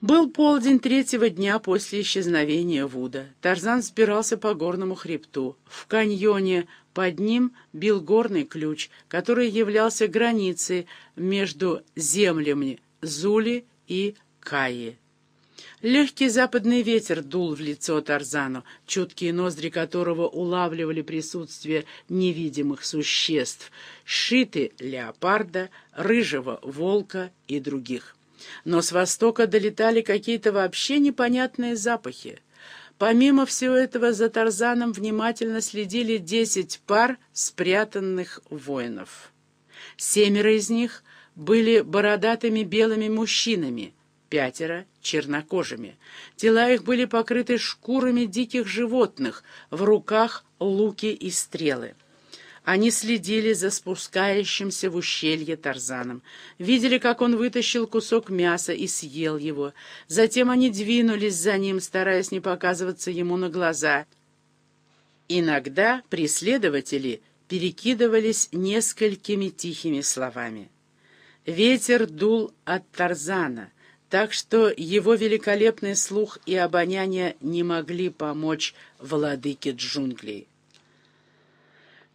Был полдень третьего дня после исчезновения Вуда. Тарзан спирался по горному хребту. В каньоне под ним бил горный ключ, который являлся границей между землями Зули и Каи. Легкий западный ветер дул в лицо Тарзану, чуткие ноздри которого улавливали присутствие невидимых существ — шиты леопарда, рыжего волка и других. Но с востока долетали какие-то вообще непонятные запахи. Помимо всего этого за Тарзаном внимательно следили десять пар спрятанных воинов. Семеро из них были бородатыми белыми мужчинами, пятеро — чернокожими. Тела их были покрыты шкурами диких животных, в руках луки и стрелы. Они следили за спускающимся в ущелье Тарзаном, видели, как он вытащил кусок мяса и съел его. Затем они двинулись за ним, стараясь не показываться ему на глаза. Иногда преследователи перекидывались несколькими тихими словами. Ветер дул от Тарзана, так что его великолепный слух и обоняние не могли помочь владыке джунглей.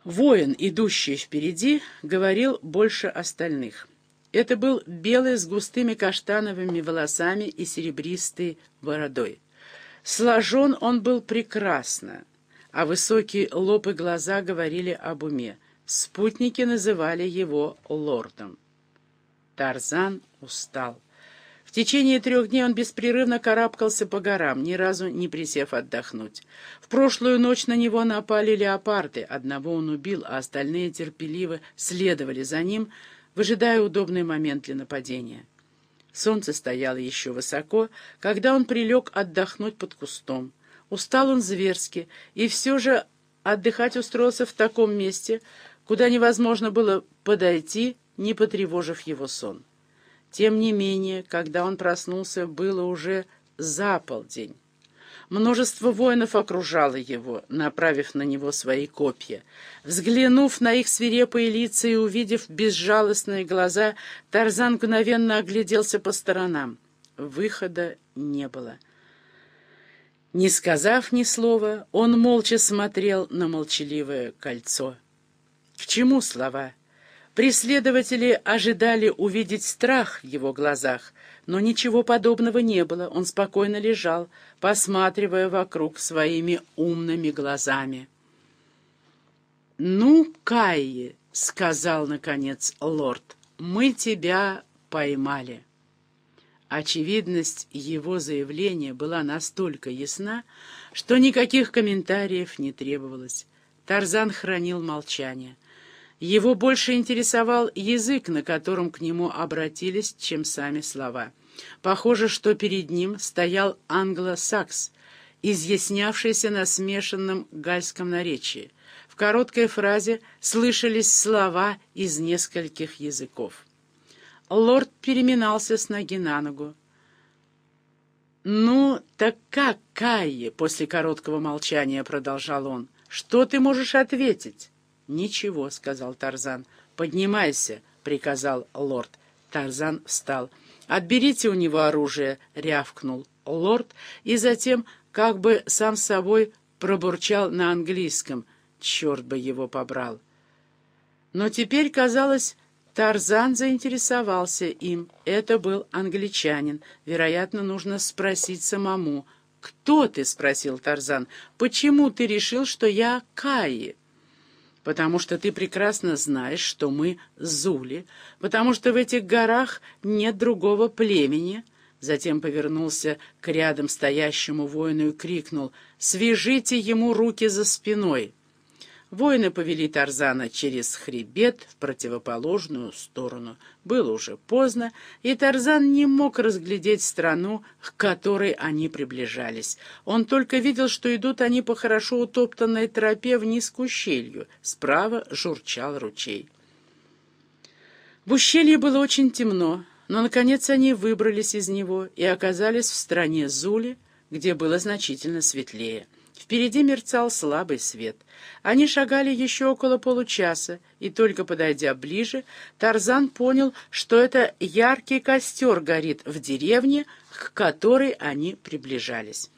Воин, идущий впереди, говорил больше остальных. Это был белый с густыми каштановыми волосами и серебристой бородой. Сложен он был прекрасно, а высокие лоб и глаза говорили об уме. Спутники называли его лордом. Тарзан устал. В течение трех дней он беспрерывно карабкался по горам, ни разу не присев отдохнуть. В прошлую ночь на него напали леопарды. Одного он убил, а остальные терпеливо следовали за ним, выжидая удобный момент для нападения. Солнце стояло еще высоко, когда он прилег отдохнуть под кустом. Устал он зверски, и все же отдыхать устроился в таком месте, куда невозможно было подойти, не потревожив его сон. Тем не менее, когда он проснулся, было уже за полдень. Множество воинов окружало его, направив на него свои копья. Взглянув на их свирепые лица и увидев безжалостные глаза, Тарзан мгновенно огляделся по сторонам. Выхода не было. Не сказав ни слова, он молча смотрел на молчаливое кольцо. К чему слова? Преследователи ожидали увидеть страх в его глазах, но ничего подобного не было. Он спокойно лежал, посматривая вокруг своими умными глазами. «Ну, Кайи», — сказал, наконец, лорд, — «мы тебя поймали». Очевидность его заявления была настолько ясна, что никаких комментариев не требовалось. Тарзан хранил молчание. Его больше интересовал язык, на котором к нему обратились, чем сами слова. Похоже, что перед ним стоял англосакс, изъяснявшийся на смешанном гальском наречии. В короткой фразе слышались слова из нескольких языков. Лорд переминался с ноги на ногу. «Ну, так как, Кайе?» — после короткого молчания продолжал он. «Что ты можешь ответить?» «Ничего», — сказал Тарзан. «Поднимайся», — приказал лорд. Тарзан встал. «Отберите у него оружие», — рявкнул лорд, и затем, как бы сам собой, пробурчал на английском. Черт бы его побрал. Но теперь, казалось, Тарзан заинтересовался им. Это был англичанин. Вероятно, нужно спросить самому. «Кто ты?» — спросил Тарзан. «Почему ты решил, что я Каи?» Потому что ты прекрасно знаешь, что мы зули, потому что в этих горах нет другого племени». Затем повернулся к рядом стоящему воину и крикнул «Свяжите ему руки за спиной!» Воины повели Тарзана через хребет в противоположную сторону. Было уже поздно, и Тарзан не мог разглядеть страну, к которой они приближались. Он только видел, что идут они по хорошо утоптанной тропе вниз к ущелью. Справа журчал ручей. В ущелье было очень темно, но, наконец, они выбрались из него и оказались в стране Зули, где было значительно светлее. Впереди мерцал слабый свет. Они шагали еще около получаса, и только подойдя ближе, Тарзан понял, что это яркий костер горит в деревне, к которой они приближались.